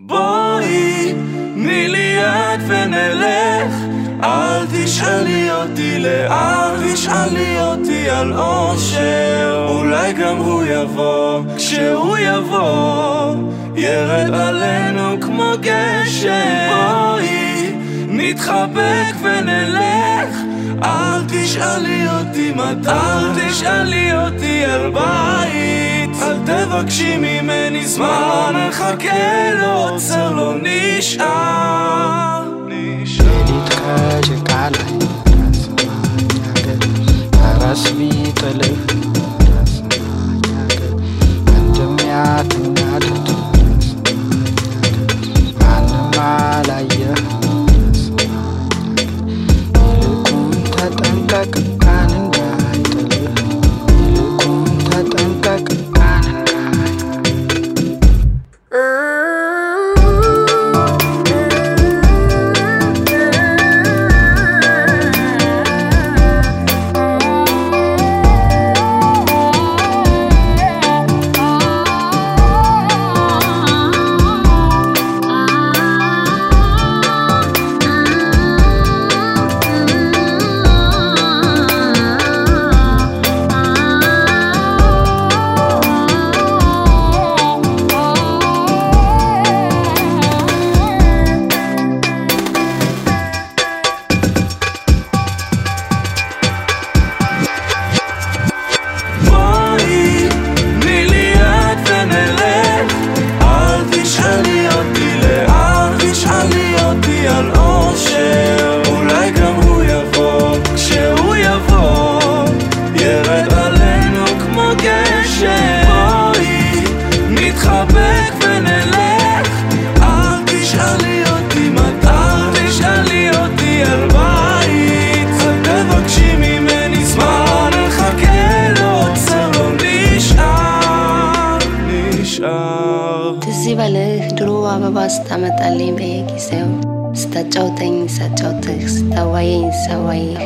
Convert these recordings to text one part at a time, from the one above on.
בואי, תני לי יד ונלך. אל תשאלי אותי לאן, תשאלי אותי על אושר. אולי גם הוא יבוא, כשהוא יבוא ירד עלינו כמו גשם בואי, נתחבק ונלך. אל תשאלי אותי מתי, אל תשאלי אותי על בית מבקשים ממני זמן, מחכה לו, עוצר לא נשאר. נשאר. علي أسمعك بالرسمي طلبت I'm ትዚህ በልህ ድሮ አበባ ስታመጣልኝ በየጊዜው ስታጫውተኝ ሳጫውትህ ስታዋየኝ ሳዋይህ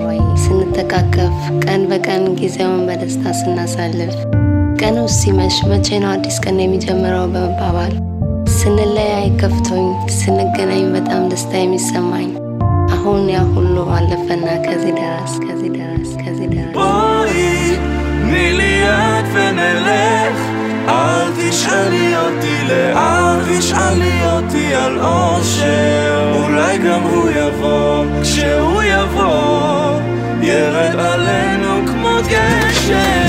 ስንተቃቀፍ ቀን በቀን ጊዜውን በደስታ ስናሳልፍ ቀኑ ሲመሽ መቼ ነው አዲስ ቀን የሚጀምረው በመባባል ስንለያይ ከፍቶኝ ስንገናኝ በጣም ደስታ የሚሰማኝ አሁን ያ ሁሉ አለፈና ከዚህ ደረስ ከዚህ ደረስ ከዚህ ደረስ תשאלי אותי לאן, תשאלי אותי על אושר. אולי גם הוא יבוא, כשהוא יבוא ירד עלינו כמו גשם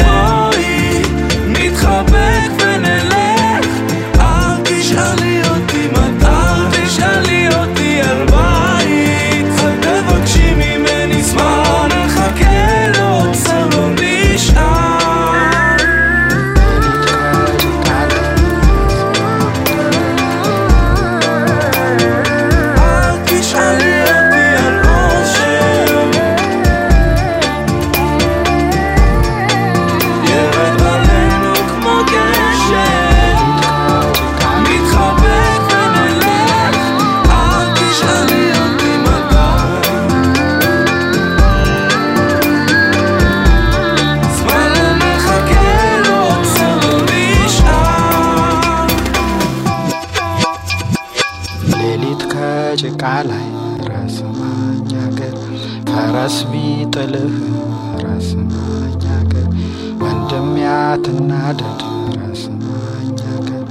ሌሊት ከጭቃ ላይ ረስማኛ ገር ፈረስ ቢጥልህ ረስማኛ ገር ወንድም ያትናደድ ረስማኛ ገር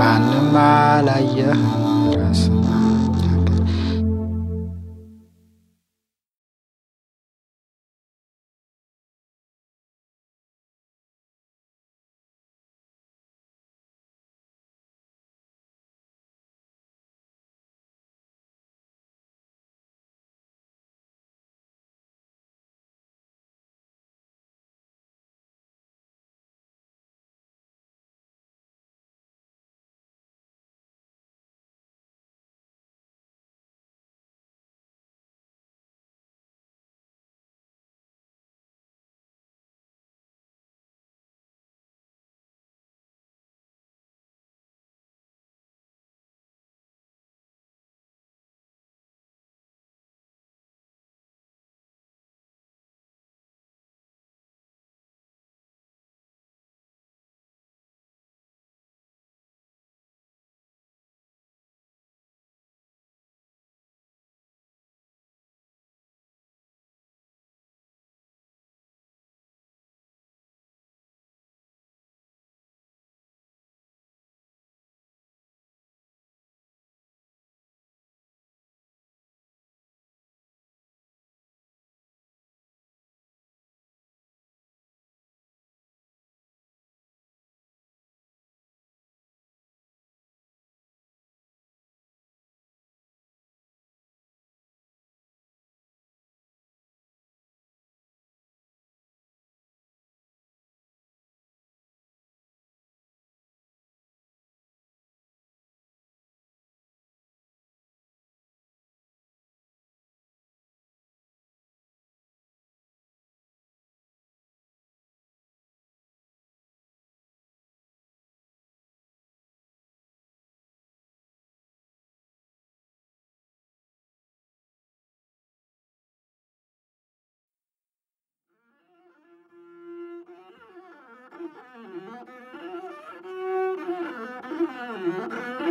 ማንም አላየህ ረስማ ハハハハ!